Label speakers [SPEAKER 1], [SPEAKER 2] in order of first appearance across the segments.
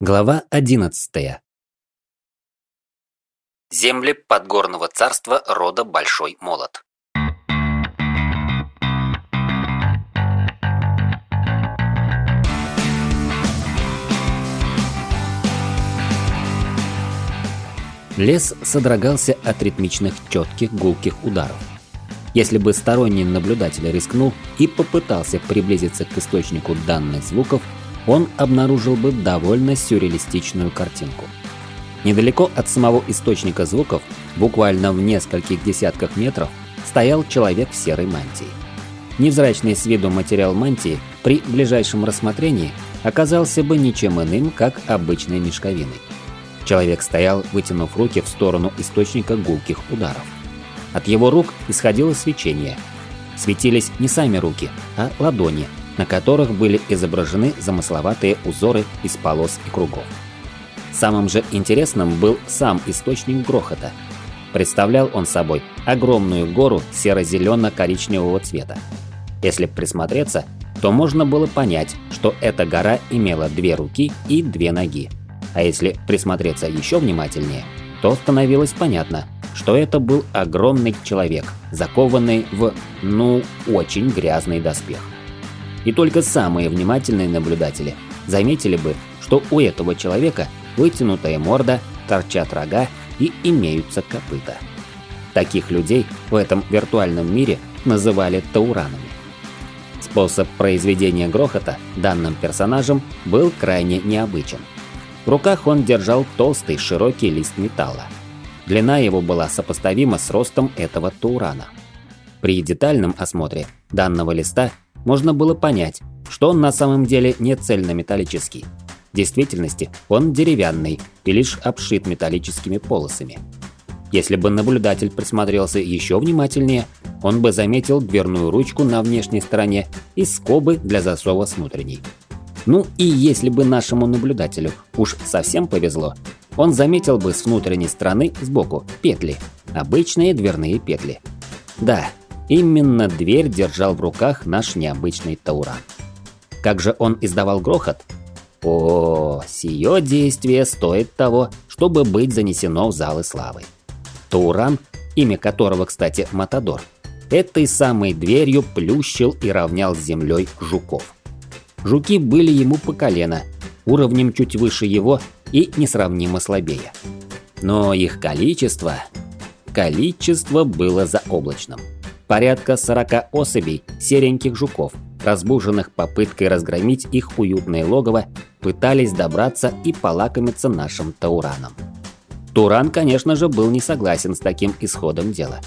[SPEAKER 1] Глава 11. Земли подгорного царства рода Большой Молот. Лес содрогался от ритмичных четких гулких ударов. Если бы сторонний наблюдатель рискнул и попытался приблизиться к источнику данных звуков, он обнаружил бы довольно сюрреалистичную картинку. Недалеко от самого источника звуков, буквально в нескольких десятках метров, стоял человек в серой мантии. Невзрачный с виду материал мантии при ближайшем рассмотрении оказался бы ничем иным, как обычной мешковиной. Человек стоял, вытянув руки в сторону источника гулких ударов. От его рук исходило свечение. Светились не сами руки, а ладони, на которых были изображены замысловатые узоры из полос и кругов. Самым же интересным был сам источник грохота. Представлял он собой огромную гору серо-зелено-коричневого цвета. Если присмотреться, то можно было понять, что эта гора имела две руки и две ноги. А если присмотреться еще внимательнее, то становилось понятно, что это был огромный человек, закованный в, ну, очень грязный доспех. И только самые внимательные наблюдатели заметили бы, что у этого человека вытянутая морда, торчат рога и имеются копыта. Таких людей в этом виртуальном мире называли тауранами. Способ произведения грохота данным персонажем был крайне необычен. В руках он держал толстый широкий лист металла. Длина его была сопоставима с ростом этого таурана. При детальном осмотре данного листа можно было понять, что он на самом деле не цельнометаллический. В действительности он деревянный и лишь обшит металлическими полосами. Если бы наблюдатель присмотрелся еще внимательнее, он бы заметил дверную ручку на внешней стороне и скобы для засова с внутренней. Ну и если бы нашему наблюдателю уж совсем повезло, он заметил бы с внутренней стороны сбоку петли, обычные дверные петли. Да, Именно дверь держал в руках наш необычный Тауран. Как же он издавал грохот? О, сие действие стоит того, чтобы быть занесено в залы славы. Тауран, имя которого, кстати, Матадор, этой самой дверью плющил и равнял с землей жуков. Жуки были ему по колено, уровнем чуть выше его и несравнимо слабее. Но их количество... Количество было заоблачным порядка 40 особей сереньких жуков, разбуженных попыткой разгромить их уютное логово, пытались добраться и полакомиться нашим Таураном. Туран, конечно же, был не согласен с таким исходом дела.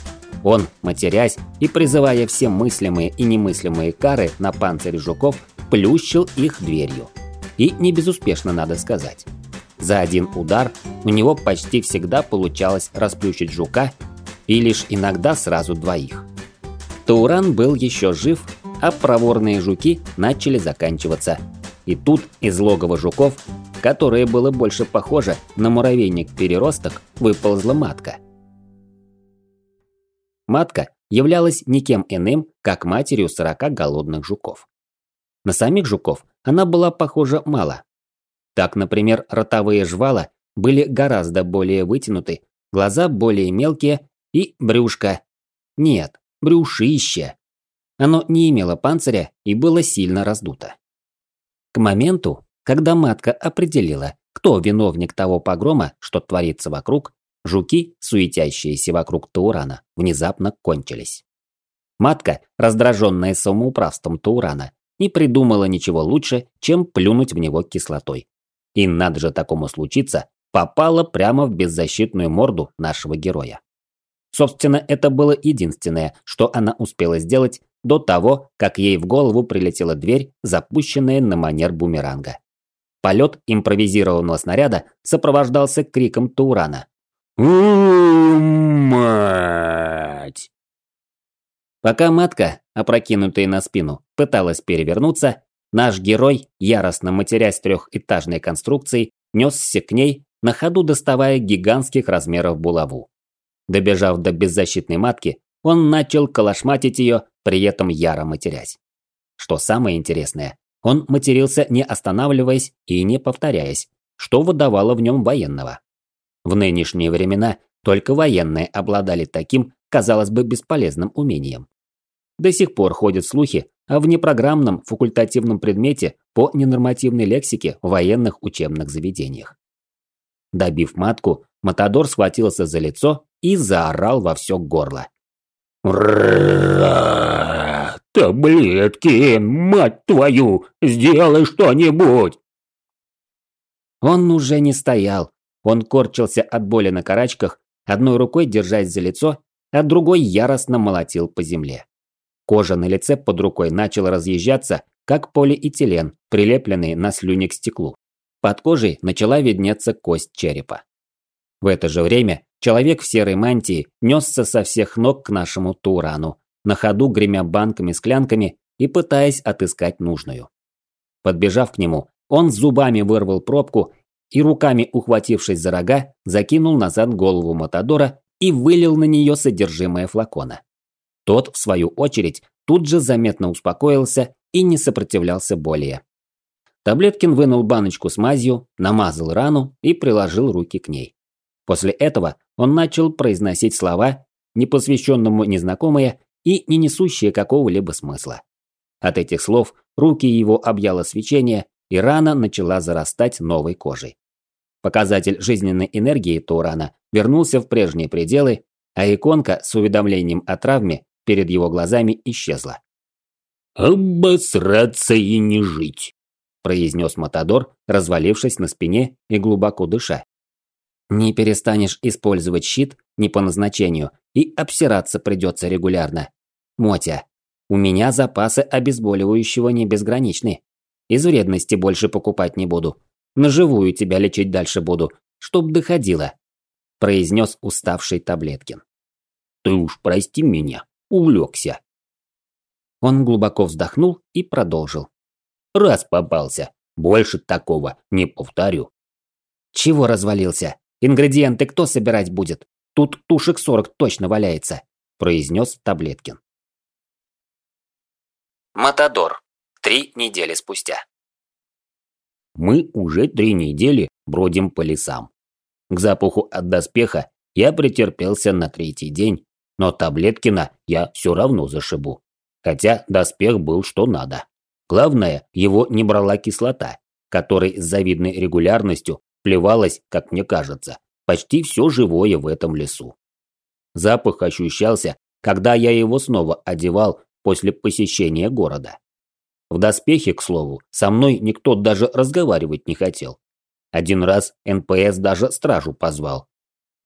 [SPEAKER 1] Он, матерясь и призывая все мыслимые и немыслимые кары на панцире жуков, плющил их дверью. И не безуспешно, надо сказать. За один удар у него почти всегда получалось расплющить жука и лишь иногда сразу двоих. Тауран был еще жив, а проворные жуки начали заканчиваться. И тут из логова жуков, которое было больше похоже на муравейник-переросток, выползла матка. Матка являлась никем иным, как матерью 40 голодных жуков. На самих жуков она была похожа мало. Так, например, ротовые жвала были гораздо более вытянуты, глаза более мелкие и брюшко. Нет, брюшище. Оно не имело панциря и было сильно раздуто. К моменту, когда матка определила, кто виновник того погрома, что творится вокруг, жуки, суетящиеся вокруг Таурана, внезапно кончились. Матка, раздраженная самоуправством Таурана, не придумала ничего лучше, чем плюнуть в него кислотой. И надо же такому случиться, попала прямо в беззащитную морду нашего героя. Собственно, это было единственное, что она успела сделать до того, как ей в голову прилетела дверь, запущенная на манер бумеранга. Полет импровизированного снаряда сопровождался криком Таурана. «Мать!» Пока матка, опрокинутая на спину, пыталась перевернуться, наш герой, яростно матерясь трехэтажной конструкцией, несся к ней, на ходу доставая гигантских размеров булаву. Добежав до беззащитной матки, он начал колошматить ее, при этом яро матерясь. Что самое интересное, он матерился не останавливаясь и не повторяясь, что выдавало в нем военного. В нынешние времена только военные обладали таким, казалось бы, бесполезным умением. До сих пор ходят слухи о внепрограммном факультативном предмете по ненормативной лексике в военных учебных заведениях. Добив матку, Матадор схватился за лицо и заорал во все горло.
[SPEAKER 2] «Ра! Таблетки, мать твою! Сделай что-нибудь!»
[SPEAKER 1] Он уже не стоял. Он корчился от боли на карачках, одной рукой держась за лицо, а другой яростно молотил по земле. Кожа на лице под рукой начала разъезжаться, как полиэтилен, прилепленный на слюни к стеклу. Под кожей начала виднеться кость черепа. В это же время человек в серой мантии несся со всех ног к нашему Турану, на ходу гремя банками-склянками и пытаясь отыскать нужную. Подбежав к нему, он зубами вырвал пробку и руками, ухватившись за рога, закинул назад голову Матадора и вылил на нее содержимое флакона. Тот, в свою очередь, тут же заметно успокоился и не сопротивлялся более. Таблеткин вынул баночку с мазью, намазал рану и приложил руки к ней. После этого он начал произносить слова, непосвященному незнакомые и не несущие какого-либо смысла. От этих слов руки его объяло свечение, и рана начала зарастать новой кожей. Показатель жизненной энергии Турана вернулся в прежние пределы, а иконка с уведомлением о травме перед его глазами исчезла.
[SPEAKER 2] «Обосраться и не жить», –
[SPEAKER 1] произнес Матадор, развалившись на спине и глубоко дыша. «Не перестанешь использовать щит не по назначению, и обсираться придется регулярно. Мотя, у меня запасы обезболивающего не безграничны. Из вредности больше покупать не буду. На живую тебя лечить дальше буду, чтоб доходило», – произнес уставший Таблеткин.
[SPEAKER 2] «Ты уж прости меня, увлекся».
[SPEAKER 1] Он глубоко вздохнул и продолжил.
[SPEAKER 2] «Раз попался, больше такого не повторю».
[SPEAKER 1] «Чего развалился? Ингредиенты кто собирать будет? Тут тушек сорок точно валяется», – произнес Таблеткин. Матадор. Три недели спустя.
[SPEAKER 2] Мы уже три недели бродим по лесам. К запаху от доспеха я претерпелся на третий день, но Таблеткина я все равно зашибу. Хотя доспех был что надо. Главное, его не брала кислота, которой с завидной регулярностью плевалось, как мне кажется, почти все живое в этом лесу. Запах ощущался, когда я его снова одевал после посещения города. В доспехе, к слову, со мной никто даже разговаривать не хотел. Один раз НПС даже стражу позвал.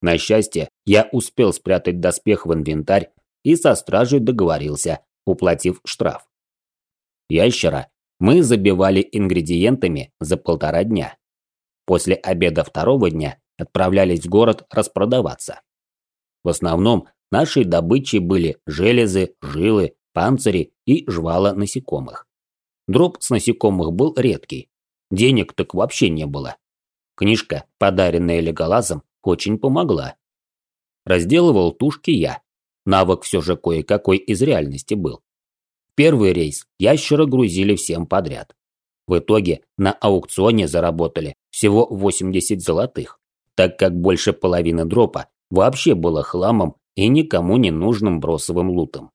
[SPEAKER 2] На счастье, я успел спрятать доспех в инвентарь и со стражей договорился, уплатив штраф. Ящера мы забивали ингредиентами за полтора дня. После обеда второго дня отправлялись в город распродаваться. В основном нашей добычей были железы, жилы, панцири и жвала насекомых. Дроп с насекомых был редкий. Денег так вообще не было. Книжка, подаренная Леголазом, очень помогла. Разделывал тушки я. Навык все же кое-какой из реальности был. Первый рейс ящера грузили всем подряд. В итоге на аукционе заработали всего 80 золотых, так как больше половины дропа вообще было хламом и никому не нужным бросовым лутом.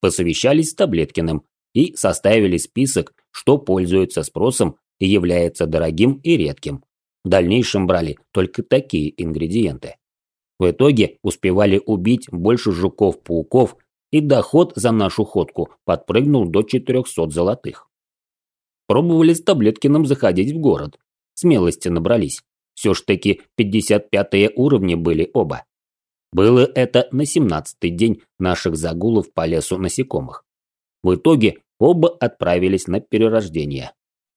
[SPEAKER 2] Посовещались с Таблеткиным и составили список, что пользуется спросом и является дорогим и редким. В дальнейшем брали только такие ингредиенты. В итоге успевали убить больше жуков-пауков, и доход за нашу ходку подпрыгнул до 400 золотых. Пробовали с Таблеткиным заходить в город. Смелости набрались. Все ж таки 55 уровни были оба. Было это на 17-й день наших загулов по лесу насекомых. В итоге оба отправились на перерождение.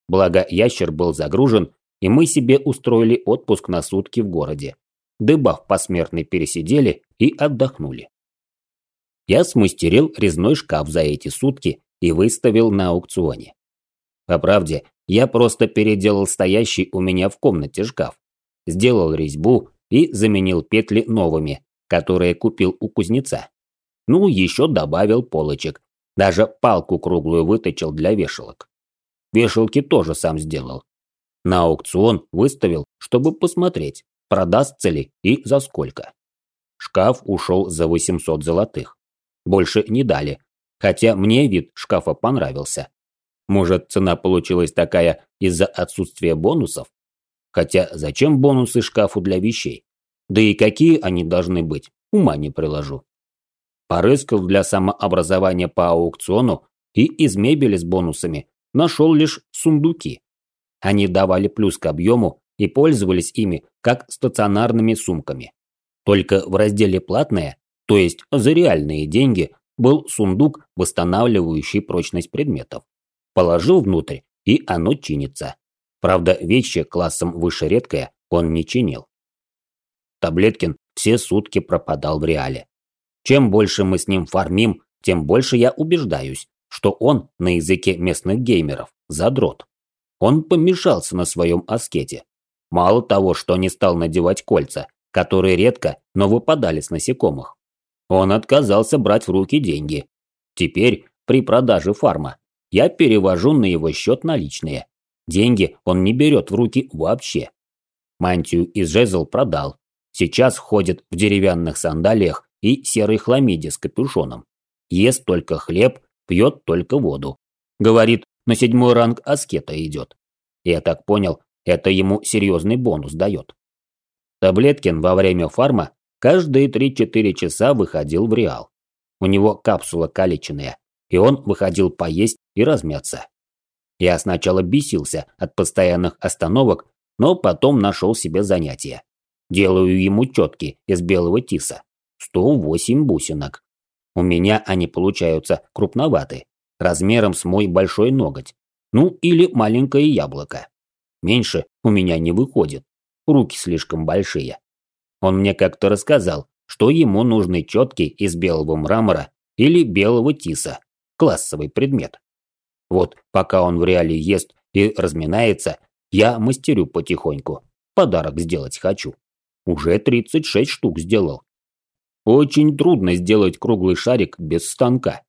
[SPEAKER 2] Благо ящер был загружен, и мы себе устроили отпуск на сутки в городе. Дебаф посмертный пересидели и отдохнули. Я смастерил резной шкаф за эти сутки и выставил на аукционе. По правде, я просто переделал стоящий у меня в комнате шкаф, сделал резьбу и заменил петли новыми, которые купил у кузнеца. Ну, еще добавил полочек, даже палку круглую выточил для вешалок. Вешалки тоже сам сделал. На аукцион выставил, чтобы посмотреть, продастся ли и за сколько. Шкаф ушел за 800 золотых. Больше не дали, хотя мне вид шкафа понравился. Может, цена получилась такая из-за отсутствия бонусов? Хотя зачем бонусы шкафу для вещей? Да и какие они должны быть, ума не приложу. Порыскал для самообразования по аукциону и из мебели с бонусами нашел лишь сундуки. Они давали плюс к объему и пользовались ими как стационарными сумками. Только в разделе «Платное», то есть за реальные деньги, был сундук, восстанавливающий прочность предметов. Положил внутрь, и оно чинится. Правда, вещи классом выше редкое он не чинил. Таблеткин все сутки пропадал в реале. Чем больше мы с ним фармим, тем больше я убеждаюсь, что он на языке местных геймеров задрот. Он помешался на своем аскете. Мало того, что не стал надевать кольца, которые редко, но выпадали с насекомых. Он отказался брать в руки деньги. Теперь, при продаже фарма, я перевожу на его счет наличные. Деньги он не берет в руки вообще. Мантию из жезл продал. Сейчас ходит в деревянных сандалиях и серой хламиде с капюшоном. Ест только хлеб, пьет только воду. Говорит, на седьмой ранг аскета идет. Я так понял, это ему серьезный бонус дает. Таблеткин во время фарма каждые 3-4 часа выходил в Реал. У него капсула калеченная, и он выходил поесть и размяться. Я сначала бесился от постоянных остановок, но потом нашел себе занятие. Делаю ему четки из белого тиса. 108 бусинок. У меня они получаются крупноваты, размером с мой большой ноготь. Ну или маленькое яблоко. Меньше у меня не выходит. Руки слишком большие. Он мне как-то рассказал, что ему нужны четки из белого мрамора или белого тиса. Классовый предмет. Вот пока он в реале ест и разминается, я мастерю потихоньку. Подарок сделать хочу. Уже 36 штук сделал. Очень трудно сделать круглый шарик без станка.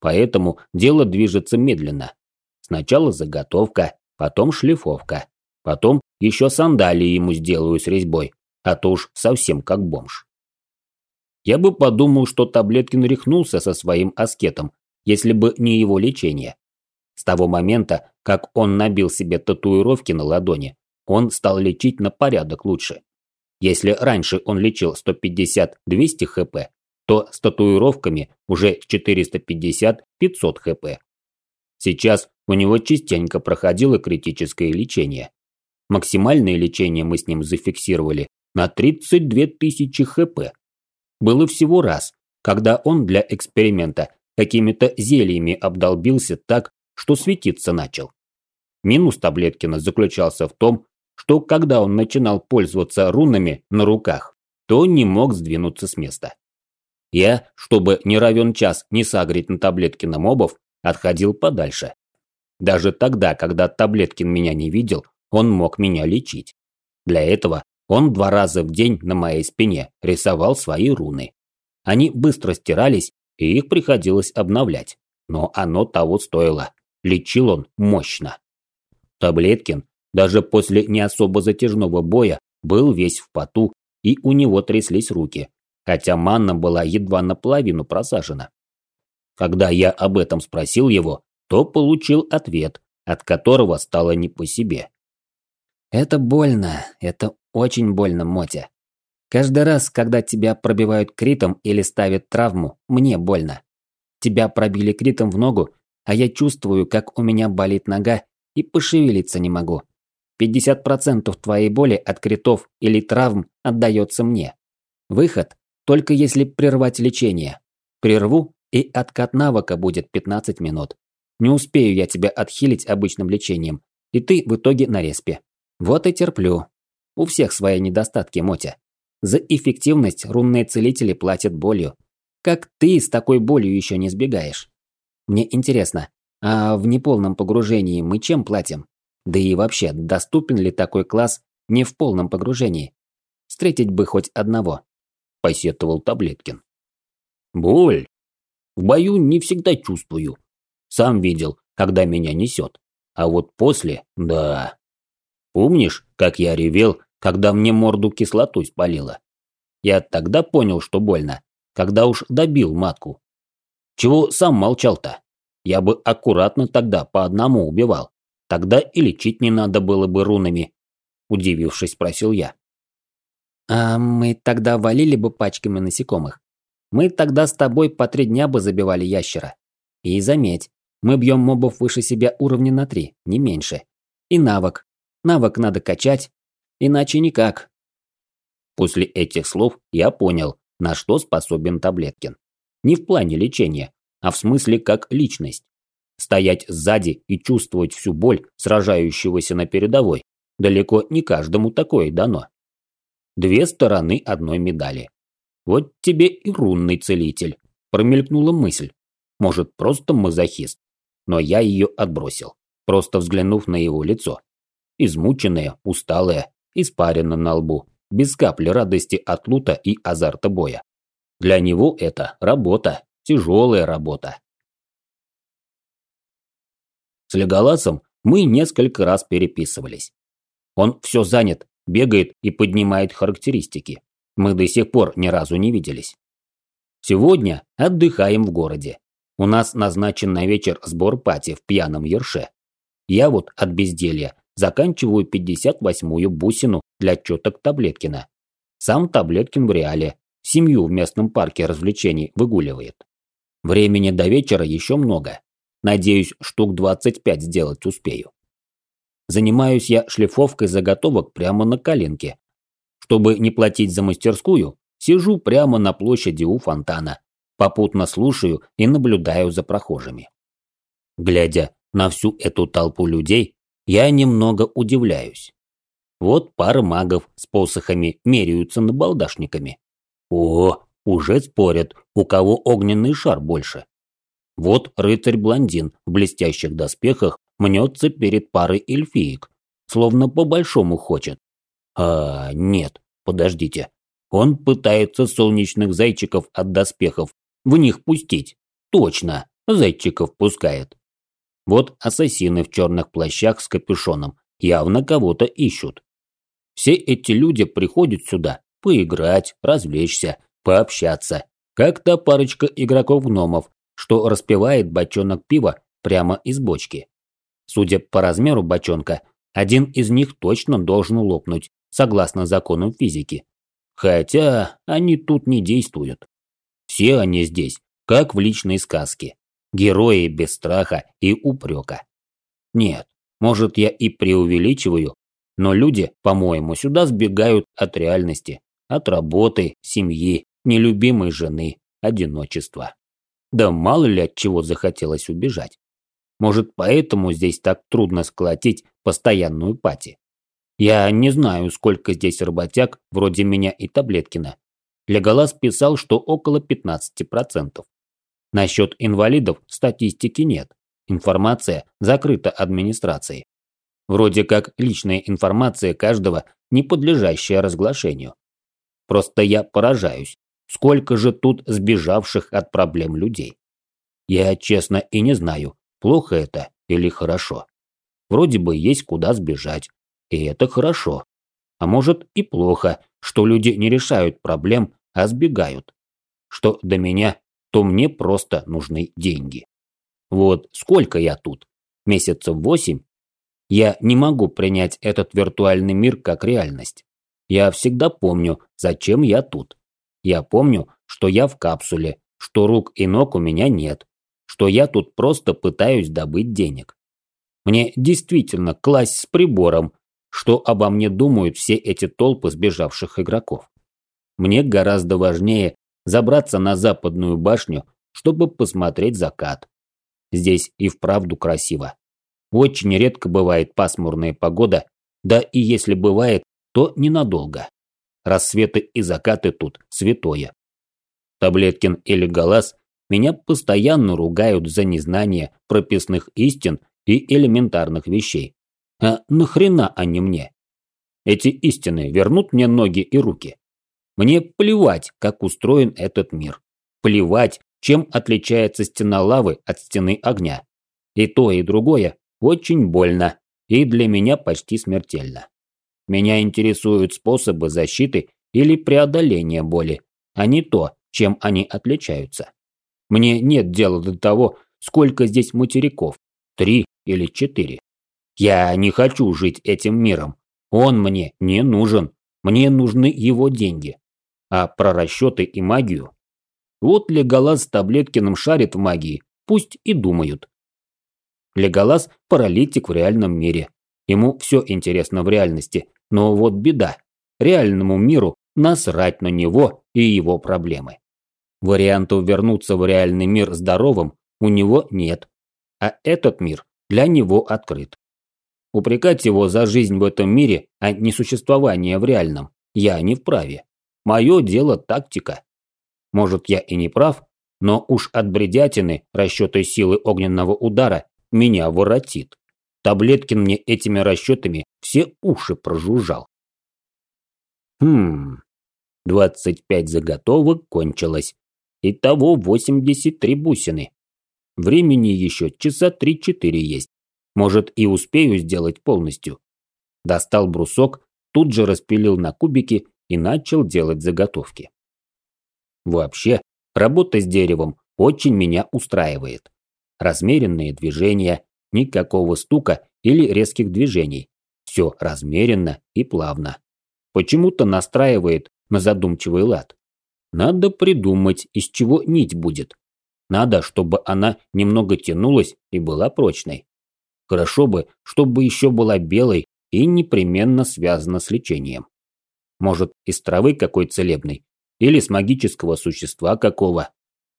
[SPEAKER 2] Поэтому дело движется медленно. Сначала заготовка, потом шлифовка. Потом еще сандалии ему сделаю с резьбой, а то уж совсем как бомж. Я бы подумал, что Таблеткин рехнулся со своим аскетом, если бы не его лечение. С того момента, как он набил себе татуировки на ладони, он стал лечить на порядок лучше. Если раньше он лечил 150-200 хп, то с татуировками уже 450-500 хп. Сейчас у него частенько проходило критическое лечение. Максимальное лечение мы с ним зафиксировали на 32 тысячи хп. Было всего раз, когда он для эксперимента какими-то зельями обдолбился так, что светиться начал. Минус Таблеткина заключался в том, что когда он начинал пользоваться рунами на руках, то не мог сдвинуться с места. Я, чтобы не равен час не сагрить на Таблеткина мобов, отходил подальше. Даже тогда, когда Таблеткин меня не видел, он мог меня лечить. Для этого он два раза в день на моей спине рисовал свои руны. Они быстро стирались, и их приходилось обновлять. Но оно того стоило. Лечил он мощно. Таблеткин даже после не особо затяжного боя был весь в поту, и у него тряслись руки, хотя манна была едва наполовину просажена. Когда я об этом спросил его, то получил ответ, от которого стало не по себе.
[SPEAKER 1] «Это больно, это очень больно, Мотя. Каждый раз, когда тебя пробивают критом или ставят травму, мне больно. Тебя пробили критом в ногу, а я чувствую, как у меня болит нога и пошевелиться не могу. 50% твоей боли от критов или травм отдается мне. Выход только если прервать лечение. Прерву, и откат навыка будет 15 минут. Не успею я тебя отхилить обычным лечением, и ты в итоге на респе. Вот и терплю. У всех свои недостатки, Мотя. За эффективность рунные целители платят болью. Как ты с такой болью еще не сбегаешь? Мне интересно, а в неполном погружении мы чем платим? Да и вообще, доступен ли такой класс не в полном погружении? Встретить бы хоть одного, посетовал Таблеткин.
[SPEAKER 2] Боль. В бою не всегда чувствую. Сам видел, когда меня несет. А вот после, да. Помнишь, как я ревел, когда мне морду кислотой спалило? Я тогда понял, что больно, когда уж добил матку. Чего сам молчал-то? Я бы аккуратно тогда по одному убивал. Тогда и лечить не надо было бы рунами. Удивившись, спросил я.
[SPEAKER 1] А мы тогда валили бы пачками насекомых. Мы тогда с тобой по три дня бы забивали ящера. И заметь, мы бьем мобов выше себя уровня на три, не меньше. И навык. Навык надо качать, иначе никак.
[SPEAKER 2] После этих слов я понял, на что способен Таблеткин. Не в плане лечения, а в смысле как личность. Стоять сзади и чувствовать всю боль сражающегося на передовой далеко не каждому такое дано. Две стороны одной медали. Вот тебе и рунный целитель. Промелькнула мысль. Может, просто мазохист но я ее отбросил, просто взглянув на его лицо. Измученное, усталое, испарено на лбу, без капли радости от лута и азарта боя. Для него это работа, тяжелая работа. С Леголасом мы несколько раз переписывались. Он все занят, бегает и поднимает характеристики. Мы до сих пор ни разу не виделись. Сегодня отдыхаем в городе. У нас назначен на вечер сбор пати в пьяном ерше. Я вот от безделья заканчиваю 58-ю бусину для чёток Таблеткина. Сам Таблеткин в реале, семью в местном парке развлечений выгуливает. Времени до вечера еще много. Надеюсь, штук 25 сделать успею. Занимаюсь я шлифовкой заготовок прямо на коленке. Чтобы не платить за мастерскую, сижу прямо на площади у фонтана попутно слушаю и наблюдаю за прохожими. Глядя на всю эту толпу людей, я немного удивляюсь. Вот пара магов с посохами меряются набалдашниками. О, уже спорят, у кого огненный шар больше. Вот рыцарь-блондин в блестящих доспехах мнется перед парой эльфиек, словно по-большому хочет. А, нет, подождите. Он пытается солнечных зайчиков от доспехов в них пустить. Точно, зайчиков пускает. Вот ассасины в черных плащах с капюшоном явно кого-то ищут. Все эти люди приходят сюда поиграть, развлечься, пообщаться. Как та парочка игроков-гномов, что распивает бочонок пива прямо из бочки. Судя по размеру бочонка, один из них точно должен лопнуть, согласно законам физики. Хотя они тут не действуют. Все они здесь, как в личной сказке. Герои без страха и упрека. Нет, может я и преувеличиваю, но люди, по-моему, сюда сбегают от реальности, от работы, семьи, нелюбимой жены, одиночества. Да мало ли от чего захотелось убежать. Может, поэтому здесь так трудно сколотить постоянную пати. Я не знаю, сколько здесь работяг, вроде меня и Таблеткина, Леголас писал, что около 15%. Насчет инвалидов статистики нет. Информация закрыта администрацией. Вроде как личная информация каждого, не подлежащая разглашению. Просто я поражаюсь, сколько же тут сбежавших от проблем людей. Я честно и не знаю, плохо это или хорошо. Вроде бы есть куда сбежать, и это хорошо. А может и плохо, что люди не решают проблем, а сбегают. Что до меня, то мне просто нужны деньги. Вот сколько я тут? Месяцев восемь? Я не могу принять этот виртуальный мир как реальность. Я всегда помню, зачем я тут. Я помню, что я в капсуле, что рук и ног у меня нет, что я тут просто пытаюсь добыть денег. Мне действительно класть с прибором, что обо мне думают все эти толпы сбежавших игроков. Мне гораздо важнее забраться на западную башню, чтобы посмотреть закат. Здесь и вправду красиво. Очень редко бывает пасмурная погода, да и если бывает, то ненадолго. Рассветы и закаты тут святое. Таблеткин или Галас меня постоянно ругают за незнание прописных истин и элементарных вещей. А нахрена они мне? Эти истины вернут мне ноги и руки. Мне плевать, как устроен этот мир. Плевать, чем отличается стена лавы от стены огня. И то, и другое очень больно, и для меня почти смертельно. Меня интересуют способы защиты или преодоления боли, а не то, чем они отличаются. Мне нет дела до того, сколько здесь материков, три или четыре. Я не хочу жить этим миром. Он мне не нужен. Мне нужны его деньги. А про расчеты и магию? Вот Леголас с Таблеткиным шарит в магии, пусть и думают. Леголас – паралитик в реальном мире. Ему все интересно в реальности, но вот беда. Реальному миру насрать на него и его проблемы. Вариантов вернуться в реальный мир здоровым у него нет. А этот мир для него открыт. Упрекать его за жизнь в этом мире, а не существование в реальном, я не вправе. Мое дело тактика. Может, я и не прав, но уж от бредятины расчеты силы огненного удара меня воротит. Таблеткин мне этими расчетами все уши прожужжал. Хм, 25 заготовок кончилось. Итого 83 бусины. Времени еще часа 3-4 есть. Может и успею сделать полностью. Достал брусок, тут же распилил на кубики и начал делать заготовки. Вообще, работа с деревом очень меня устраивает. Размеренные движения, никакого стука или резких движений. Все размеренно и плавно. Почему-то настраивает на задумчивый лад. Надо придумать, из чего нить будет. Надо, чтобы она немного тянулась и была прочной. Хорошо бы, чтобы еще была белой и непременно связана с лечением. Может, из травы какой целебной? Или с магического существа какого?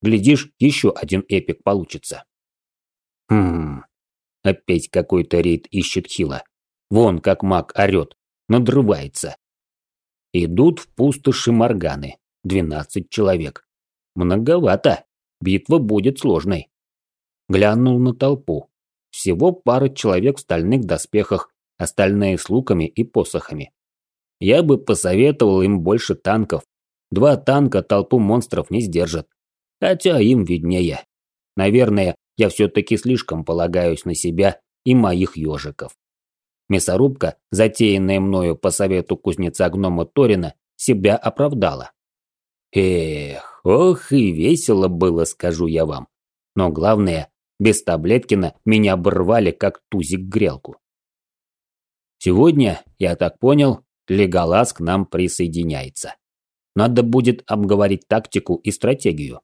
[SPEAKER 2] Глядишь, еще один эпик получится. Хм, опять какой-то рейд ищет Хила. Вон как маг орет, надрывается. Идут в пустоши Морганы. Двенадцать человек. Многовато. Битва будет сложной. Глянул на толпу. Всего пара человек в стальных доспехах, остальные с луками и посохами. Я бы посоветовал им больше танков. Два танка толпу монстров не сдержат. Хотя им виднее. Наверное, я все-таки слишком полагаюсь на себя и моих ежиков. Мясорубка, затеянная мною по совету кузнеца гнома Торина, себя оправдала. Эх, ох и весело было, скажу я вам. Но главное, без Таблеткина меня оборвали, как тузик грелку. Сегодня, я так понял, Леголас к нам присоединяется. Надо будет обговорить тактику и стратегию.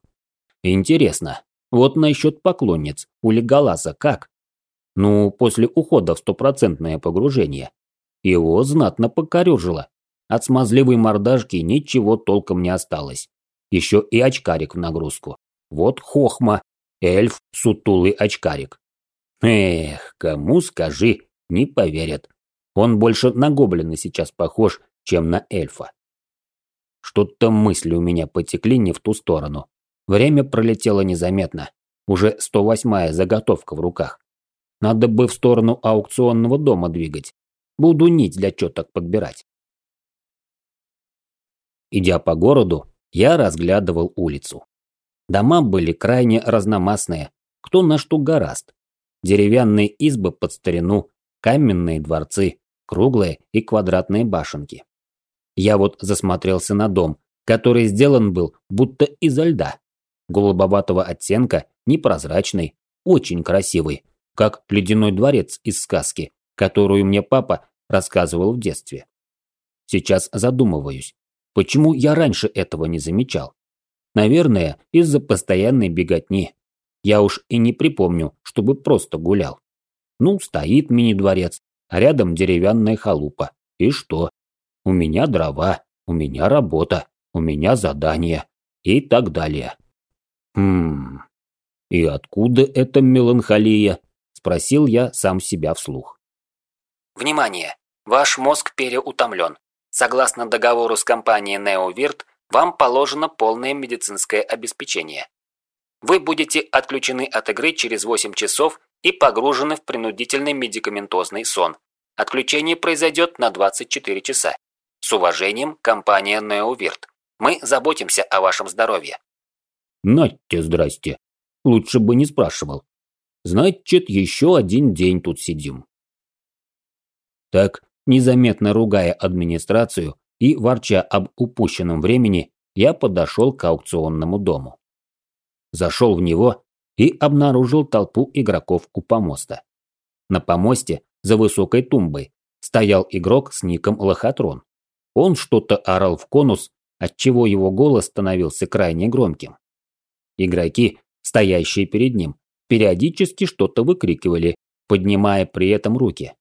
[SPEAKER 2] Интересно, вот насчет поклонниц у Леголаса как? Ну, после ухода в стопроцентное погружение. Его знатно покорежило. От смазливой мордашки ничего толком не осталось. Еще и очкарик в нагрузку. Вот хохма. Эльф, сутулый очкарик. Эх, кому скажи, не поверят. Он больше на гоблина сейчас похож, чем на эльфа. Что-то мысли у меня потекли не в ту сторону. Время пролетело незаметно. Уже 108-я заготовка в руках. Надо бы в сторону аукционного дома двигать. Буду нить для четок подбирать. Идя по городу, я разглядывал улицу. Дома были крайне разномастные, кто на что гораст. Деревянные избы под старину, каменные дворцы, круглые и квадратные башенки. Я вот засмотрелся на дом, который сделан был будто изо льда. Голубоватого оттенка, непрозрачный, очень красивый, как ледяной дворец из сказки, которую мне папа рассказывал в детстве. Сейчас задумываюсь, почему я раньше этого не замечал? Наверное, из-за постоянной беготни. Я уж и не припомню, чтобы просто гулял. Ну, стоит мини-дворец, рядом деревянная халупа. И что? У меня дрова, у меня работа, у меня задание и так далее. Хм, и откуда эта меланхолия? Спросил я сам себя вслух.
[SPEAKER 1] Внимание! Ваш мозг переутомлен. Согласно договору с компанией NeoVirt, вам положено полное медицинское обеспечение. Вы будете отключены от игры через 8 часов и погружены в принудительный медикаментозный сон. Отключение произойдет на 24 часа. С уважением, компания NeoVirt. Мы заботимся о вашем здоровье.
[SPEAKER 2] Натя, здрасте. Лучше бы не спрашивал. Значит, еще один день тут сидим. Так, незаметно ругая администрацию и ворча об упущенном времени, я подошел к аукционному дому. Зашел в него и обнаружил толпу игроков у помоста. На помосте, за высокой тумбой, стоял игрок с ником Лохотрон. Он что-то орал в конус, отчего его голос становился крайне громким. Игроки, стоящие перед ним, периодически что-то выкрикивали, поднимая при этом руки.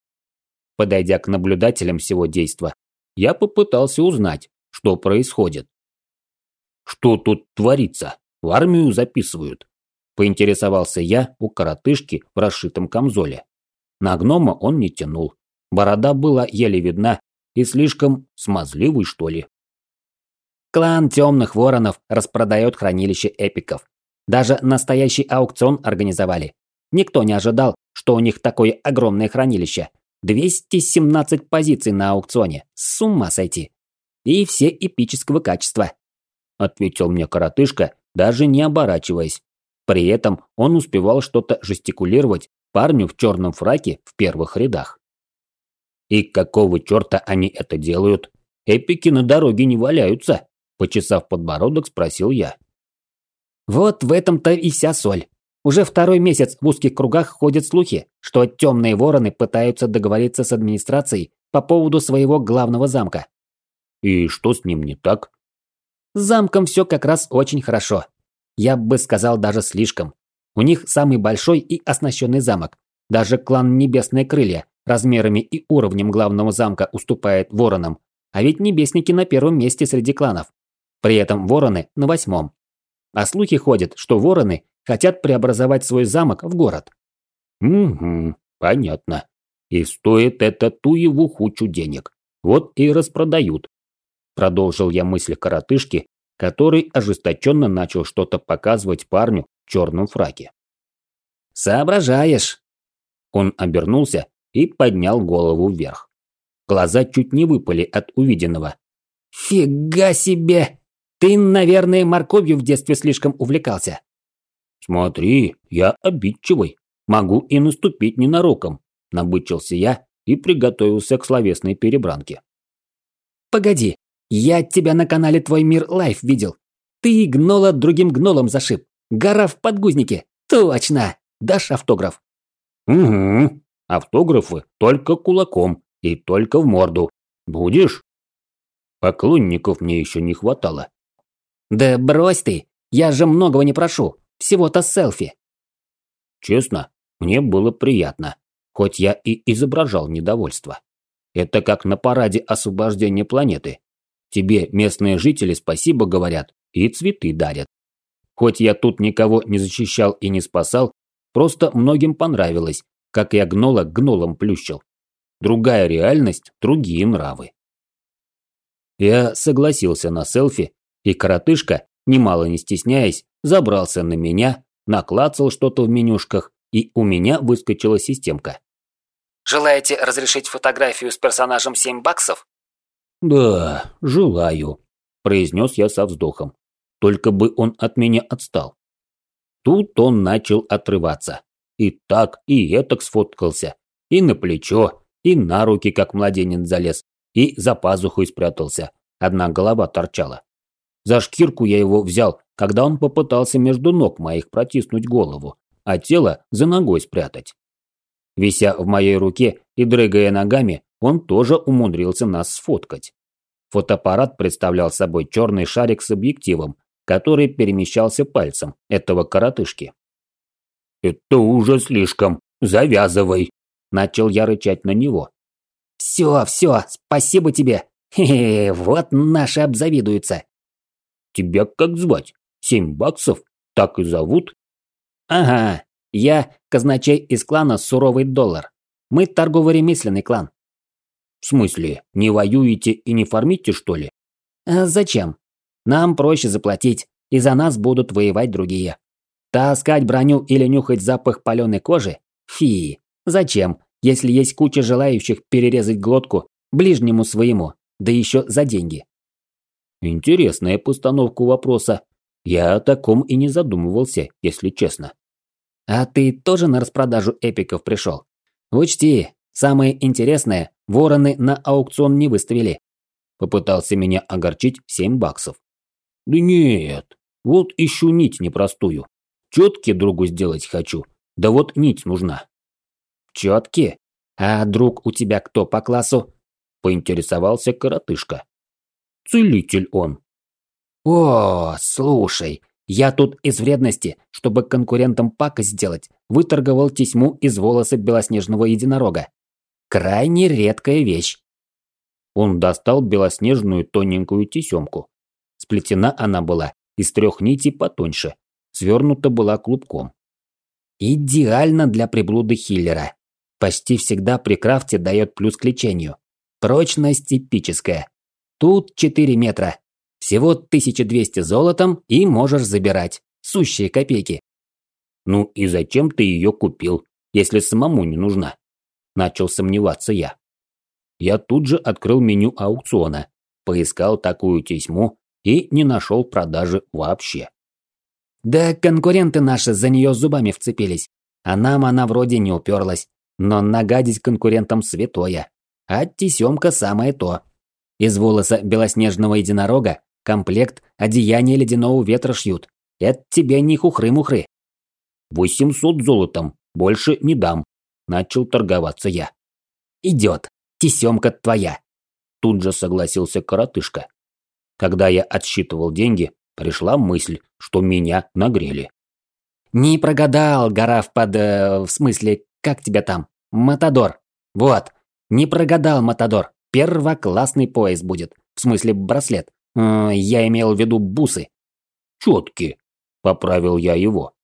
[SPEAKER 2] Подойдя к наблюдателям всего действа, я попытался узнать, что происходит. «Что тут творится? В армию записывают?» Поинтересовался я у коротышки в расшитом камзоле. На гнома он не тянул. Борода была еле видна и слишком смазливый, что ли.
[SPEAKER 1] Клан Темных Воронов распродает хранилище эпиков. Даже настоящий аукцион организовали. Никто не ожидал, что у них такое огромное хранилище. 217 позиций на аукционе. С ума сойти. И все эпического качества. Ответил мне коротышка, даже не оборачиваясь. При этом он успевал что-то жестикулировать парню в черном фраке в первых рядах. И какого черта они это делают? Эпики на дороге не валяются, почесав подбородок, спросил я. Вот в этом-то и вся соль. Уже второй месяц в узких кругах ходят слухи, что темные вороны пытаются договориться с администрацией по поводу своего главного замка.
[SPEAKER 2] И что с ним не так?
[SPEAKER 1] С замком все как раз очень хорошо. Я бы сказал даже слишком. У них самый большой и оснащенный замок. Даже клан Небесные Крылья размерами и уровнем главного замка уступает воронам. А ведь Небесники на первом месте среди кланов. При этом вороны на восьмом. А слухи ходят, что вороны хотят преобразовать свой замок в город.
[SPEAKER 2] Угу, понятно. И стоит это туеву хучу денег. Вот и распродают. Продолжил я мысль коротышки, который ожесточенно начал что-то показывать парню черном фраке.
[SPEAKER 1] «Соображаешь!»
[SPEAKER 2] Он обернулся и поднял голову вверх. Глаза чуть не выпали от увиденного.
[SPEAKER 1] «Фига себе! Ты, наверное, морковью в детстве слишком увлекался».
[SPEAKER 2] «Смотри, я обидчивый. Могу и наступить ненароком», – набычился я и приготовился к словесной перебранке.
[SPEAKER 1] «Погоди, я тебя на канале Твой Мир Лайф видел. Ты гнола другим гнолом зашиб. Гора в подгузнике. Точно. Дашь автограф?
[SPEAKER 2] Угу. Автографы только кулаком и только в морду. Будешь? Поклонников мне еще не хватало.
[SPEAKER 1] Да брось ты. Я же многого не прошу. Всего-то селфи.
[SPEAKER 2] Честно, мне было приятно. Хоть я и изображал недовольство. Это как на параде освобождения планеты. Тебе местные жители спасибо говорят и цветы дарят. Хоть я тут никого не защищал и не спасал, просто многим понравилось, как я гнола гнолом плющил. Другая реальность, другие нравы. Я согласился на селфи, и коротышка, немало не стесняясь, забрался на меня, наклацал что-то в менюшках, и у меня выскочила системка.
[SPEAKER 1] «Желаете разрешить фотографию с персонажем 7 баксов?»
[SPEAKER 2] «Да, желаю», – произнес я со вздохом. Только бы он от меня отстал. Тут он начал отрываться. И так, и этак сфоткался. И на плечо, и на руки, как младенец залез, и за пазухой спрятался. Одна голова торчала. За шкирку я его взял, когда он попытался между ног моих протиснуть голову, а тело за ногой спрятать. Вися в моей руке и дрыгая ногами, он тоже умудрился нас сфоткать. Фотоаппарат представлял собой черный шарик с объективом, который перемещался пальцем этого коротышки. «Это уже слишком. Завязывай!» Начал я рычать на него.
[SPEAKER 1] «Все, все, спасибо тебе. Хе, -хе вот наши обзавидуются».
[SPEAKER 2] «Тебя как звать? Семь баксов? Так и зовут?»
[SPEAKER 1] «Ага, я казначей из клана Суровый Доллар. Мы торгово-ремесленный клан.
[SPEAKER 2] В смысле, не воюете и не фармите, что ли?
[SPEAKER 1] А зачем? Нам проще заплатить, и за нас будут воевать другие. Таскать броню или нюхать запах паленой кожи? Фи. Зачем, если есть куча желающих перерезать глотку ближнему своему, да еще за деньги?
[SPEAKER 2] Интересная постановка вопроса. Я о таком и не задумывался, если честно.
[SPEAKER 1] А ты тоже на распродажу эпиков пришел? Учти, Самое интересное, вороны на аукцион не выставили. Попытался меня огорчить 7 баксов.
[SPEAKER 2] Да нет, вот ищу нить непростую. Четки другу сделать хочу, да вот нить нужна.
[SPEAKER 1] Четки? А друг у тебя кто по классу?
[SPEAKER 2] Поинтересовался коротышка. Целитель он.
[SPEAKER 1] О, слушай, я тут из вредности, чтобы конкурентам пакость сделать, выторговал тесьму из волоса белоснежного единорога. Крайне редкая вещь.
[SPEAKER 2] Он достал белоснежную тоненькую тесемку. Сплетена она была из трех нитей потоньше, свернута была клубком.
[SPEAKER 1] Идеально для приблуды хиллера. Почти всегда при крафте дает плюс к лечению. Прочность эпическая. Тут 4 метра. Всего 1200 золотом и можешь забирать. Сущие копейки.
[SPEAKER 2] Ну и зачем ты ее купил, если самому не нужна? Начал сомневаться я. Я тут же открыл меню аукциона, поискал такую тесьму и не нашел продажи вообще.
[SPEAKER 1] Да конкуренты наши за нее зубами вцепились. А нам она вроде не уперлась. Но нагадить конкурентам святое. А тесемка самое то. Из волоса белоснежного единорога комплект одеяния ледяного ветра шьют. Это тебе не хухры-мухры.
[SPEAKER 2] Восемьсот золотом, больше не дам. Начал торговаться я.
[SPEAKER 1] Идет, тесемка твоя.
[SPEAKER 2] Тут же согласился коротышка. Когда я отсчитывал деньги, пришла мысль, что меня нагрели.
[SPEAKER 1] «Не прогадал, Гараф под... Э, в смысле, как тебя там? Матадор. Вот. Не прогадал, Матадор. Первоклассный пояс будет. В смысле, браслет. Э, я имел в виду бусы».
[SPEAKER 2] «Четки», – поправил я его.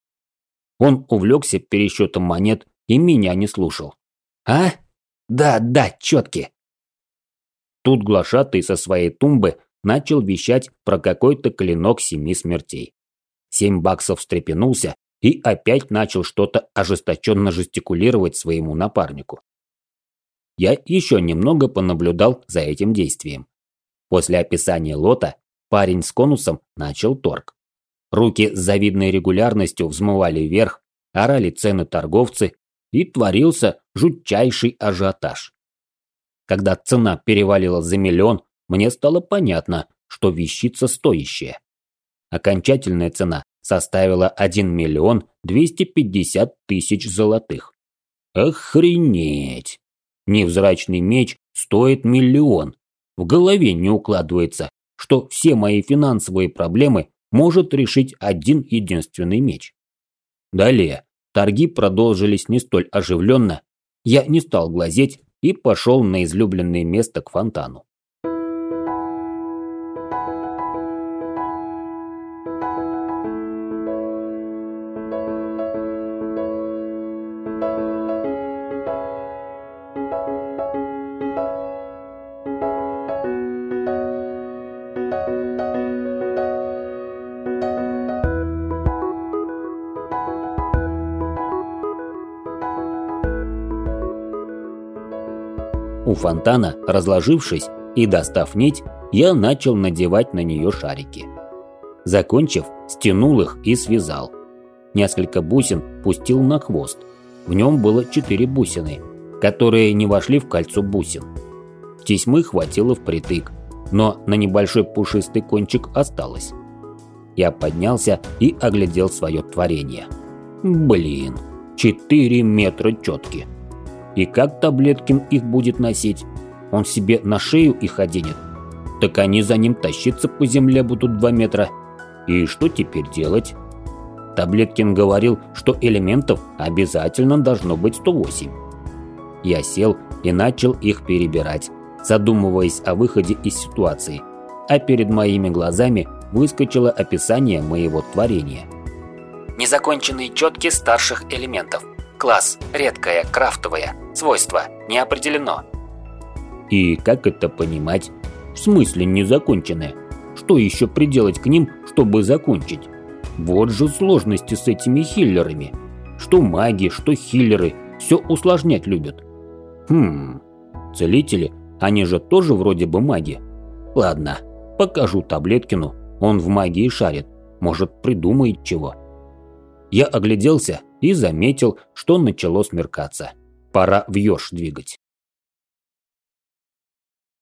[SPEAKER 2] Он увлекся пересчетом монет и меня не слушал.
[SPEAKER 1] «А? Да, да, четки».
[SPEAKER 2] Тут глашатый со своей тумбы начал вещать про какой-то клинок семи смертей. Семь баксов встрепенулся и опять начал что-то ожесточенно жестикулировать своему напарнику. Я еще немного понаблюдал за этим действием. После описания лота парень с конусом начал торг. Руки с завидной регулярностью взмывали вверх, орали цены торговцы, и творился жутчайший ажиотаж. Когда цена перевалила за миллион, мне стало понятно, что вещица стоящая. Окончательная цена составила 1 миллион 250 тысяч золотых. Охренеть! Невзрачный меч стоит миллион. В голове не укладывается, что все мои финансовые проблемы может решить один единственный меч. Далее торги продолжились не столь оживленно. Я не стал глазеть и пошел на излюбленное место к фонтану. Фонтана, разложившись и достав нить, я начал надевать на нее шарики. Закончив, стянул их и связал. Несколько бусин пустил на хвост. В нем было четыре бусины, которые не вошли в кольцо бусин. Тесьмы хватило впритык, но на небольшой пушистый кончик осталось. Я поднялся и оглядел свое творение. Блин, 4 метра четки. И как Таблеткин их будет носить? Он себе на шею их оденет. Так они за ним тащиться по земле будут 2 метра. И что теперь делать? Таблеткин говорил, что элементов обязательно должно быть 108. Я сел и начал их перебирать, задумываясь о выходе из ситуации. А перед моими глазами выскочило описание моего творения.
[SPEAKER 1] Незаконченные четки старших элементов. Класс – редкое, крафтовое. Свойство – не определено.
[SPEAKER 2] И как это понимать? В смысле незаконченное? Что еще приделать к ним, чтобы закончить? Вот же сложности с этими хиллерами. Что маги, что хиллеры, все усложнять любят. Хм, целители, они же тоже вроде бы маги. Ладно, покажу Таблеткину, он в магии шарит, может придумает чего. Я огляделся и заметил, что начало смеркаться. пора в Йорш двигать.